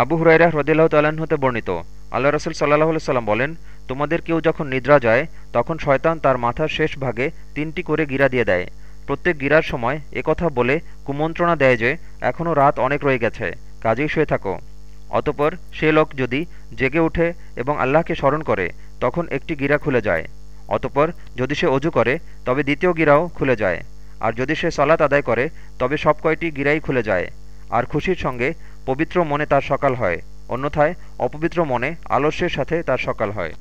আবু হুরাইরা হ্রদিল্লাহ তাল্লাহ্ন হতে বর্ণিত, আল্লাহ রসুল সাল্লাহ সাল্লাম বলেন, তোমাদের কেউ যখন নিদ্রা যায়, তখন শয়তান তার মাথার শেষ ভাগে তিনটি করে গিরা দিয়ে দেয়। প্রত্যেক গিরার সময় একথা বলে কুমন্ত্রণা দেয় যে এখনও রাত অনেক রয়ে গেছে, কাজেই শুয়ে থাকো। অতপর সে লোক যদি জেগে ওঠে এবং আল্লাহকে স্মরণ করে, তখন একটি গিরা খুলে যায়। অতপর যদি সে অজু করে, তবে দ্বিতীয় গিরাও খুলে যায়। আর যদি সে সলাত আদায় করে, তবে সব কয়টি গিরাই খুলে যায়। আর খুশির সঙ্গে পবিত্র মনে তার সকাল হয় অন্যথায় অপবিত্র মনে আলস্যের সাথে তার সকাল হয়।